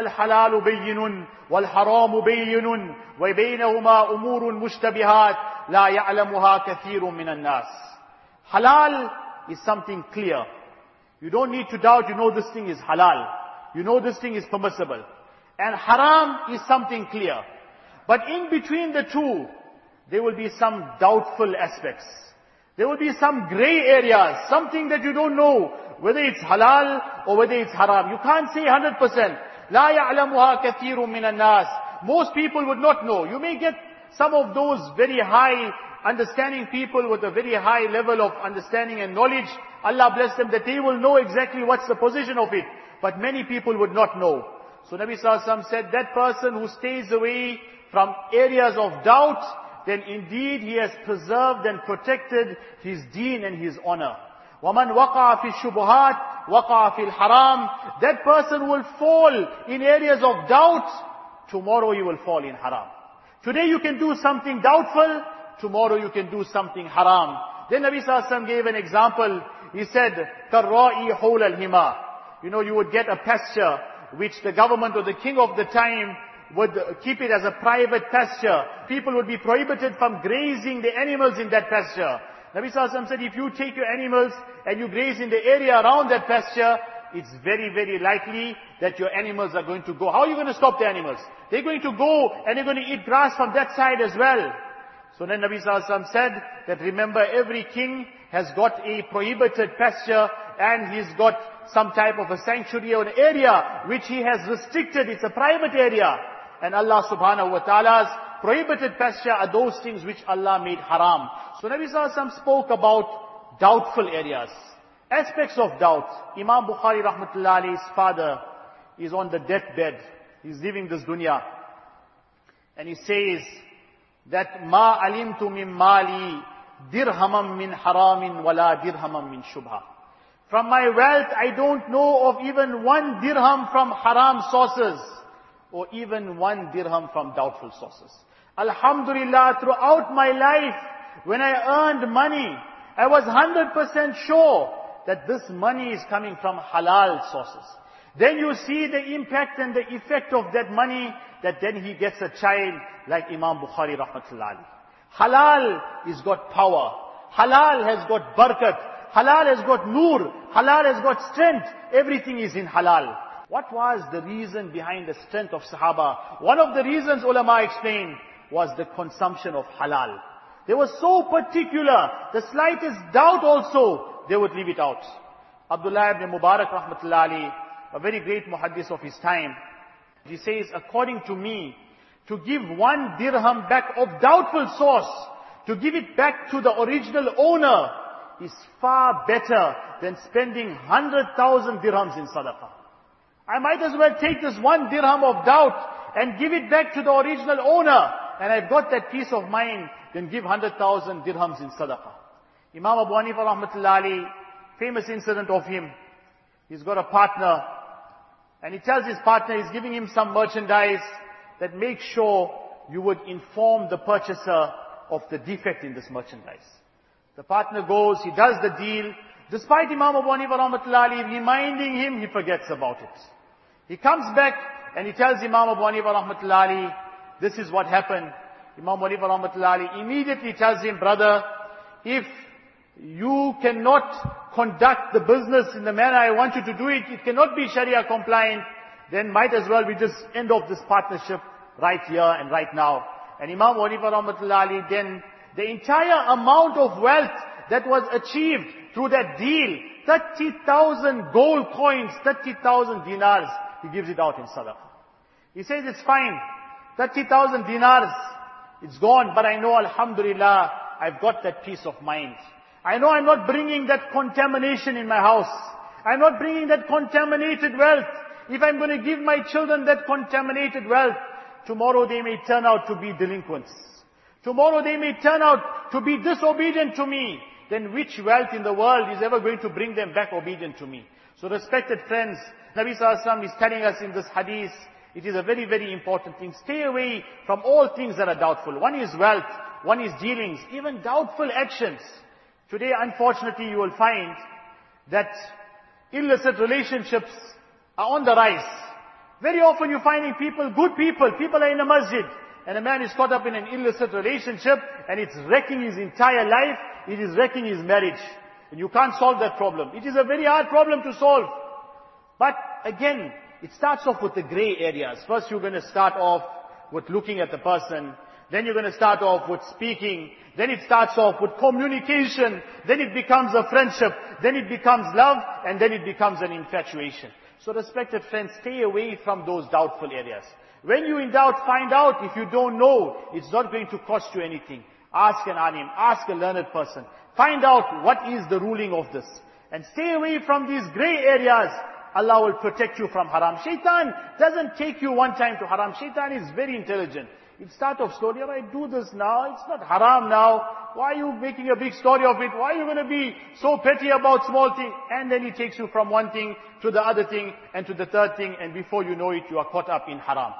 الحلال بين والحرام بين وبينهما أمور مشتبهات لا يعلمها كثير من الناس Halal is something clear. You don't need to doubt, you know this thing is halal. You know this thing is permissible. And haram is something clear. But in between the two, there will be some doubtful aspects. There will be some gray areas, something that you don't know, whether it's halal or whether it's haram. You can't say 100%. لا يعلمها كثير من الناس. Most people would not know. You may get some of those very high understanding people with a very high level of understanding and knowledge. Allah bless them that they will know exactly what's the position of it. But many people would not know. So Nabi Sallallahu Alaihi Wasallam said that person who stays away from areas of doubt, then indeed he has preserved and protected his deen and his honor. وَمَنْ وَقَعَ فِي الشُّبُهَاتِ وَقَعَ فِي الْحَرَامِ That person will fall in areas of doubt. Tomorrow he will fall in haram. Today you can do something doubtful. Tomorrow you can do something haram. Then Nabi Sallallahu gave an example. He said, كَالرَّائِي حَوْلَ الْهِمَا You know, you would get a pasture which the government or the king of the time would keep it as a private pasture. People would be prohibited from grazing the animals in that pasture. Nabi Sallallahu said, if you take your animals and you graze in the area around that pasture, it's very, very likely that your animals are going to go. How are you going to stop the animals? They're going to go and they're going to eat grass from that side as well. So then Nabi Sallallahu said that remember every king has got a prohibited pasture and he's got some type of a sanctuary or an area which he has restricted. It's a private area. And Allah subhanahu wa ta'ala's prohibited pasture are those things which Allah made haram. So Nabi Sallallahu spoke about doubtful areas. Aspects of doubt. Imam Bukhari rahmatullah alayhi's father is on the deathbed. He's leaving this dunya. And he says that ma alimtu min mali dirhamam min haramin wala dirhamam min shubha. From my wealth, I don't know of even one dirham from haram sources or even one dirham from doubtful sources. Alhamdulillah, throughout my life, when I earned money, I was 100% sure that this money is coming from halal sources. Then you see the impact and the effect of that money, that then he gets a child like Imam Bukhari rahmatullahi. Halal has got power. Halal has got barakat. Halal has got nur. Halal has got strength. Everything is in halal. What was the reason behind the strength of Sahaba? One of the reasons ulama explained was the consumption of halal. They were so particular, the slightest doubt also, they would leave it out. Abdullah ibn Mubarak rahmatullah ali, a very great muhaddis of his time, he says, according to me, to give one dirham back of doubtful source, to give it back to the original owner, is far better than spending 100,000 dirhams in sadaqah. I might as well take this one dirham of doubt and give it back to the original owner and I've got that peace of mind, then give 100,000 dirhams in sadaqah. Imam Abu Hanifa rahmatullahi famous incident of him. He's got a partner, and he tells his partner, he's giving him some merchandise, that make sure you would inform the purchaser of the defect in this merchandise. The partner goes, he does the deal, despite Imam Abu Hanifa rahmatullahi reminding him, he forgets about it. He comes back, and he tells Imam Abu Hanifa rahmatullahi this is what happened. Imam Hanifa rahmatullahi immediately tells him, brother, if you cannot conduct the business in the manner I want you to do it, it cannot be Sharia compliant, then might as well we just end off this partnership right here and right now. And Imam Hanifa rahmatullahi then, the entire amount of wealth that was achieved through that deal, 30,000 gold coins, 30,000 dinars, he gives it out in sadaqah. He says it's fine. 30,000 dinars, it's gone, but I know Alhamdulillah, I've got that peace of mind. I know I'm not bringing that contamination in my house. I'm not bringing that contaminated wealth. If I'm going to give my children that contaminated wealth, tomorrow they may turn out to be delinquents. Tomorrow they may turn out to be disobedient to me. Then which wealth in the world is ever going to bring them back obedient to me? So respected friends, Nabi Sallallahu Alaihi Wasallam is telling us in this hadith, it is a very, very important thing. Stay away from all things that are doubtful. One is wealth, one is dealings, even doubtful actions. Today, unfortunately, you will find that illicit relationships are on the rise. Very often you're finding people, good people, people are in a masjid, and a man is caught up in an illicit relationship, and it's wrecking his entire life, it is wrecking his marriage. And you can't solve that problem. It is a very hard problem to solve. But again, it starts off with the gray areas. First you're going to start off with looking at the person, then you're going to start off with speaking, then it starts off with communication, then it becomes a friendship, then it becomes love, and then it becomes an infatuation. So respected friends, stay away from those doubtful areas. When you in doubt, find out. If you don't know, it's not going to cost you anything. Ask an alim, ask a learned person. Find out what is the ruling of this. And stay away from these grey areas. Allah will protect you from haram. Shaitan doesn't take you one time to haram. Shaitan is very intelligent. It start off slowly, I do this now, it's not haram now. Why are you making a big story of it? Why are you going to be so petty about small thing? And then he takes you from one thing to the other thing and to the third thing and before you know it, you are caught up in haram.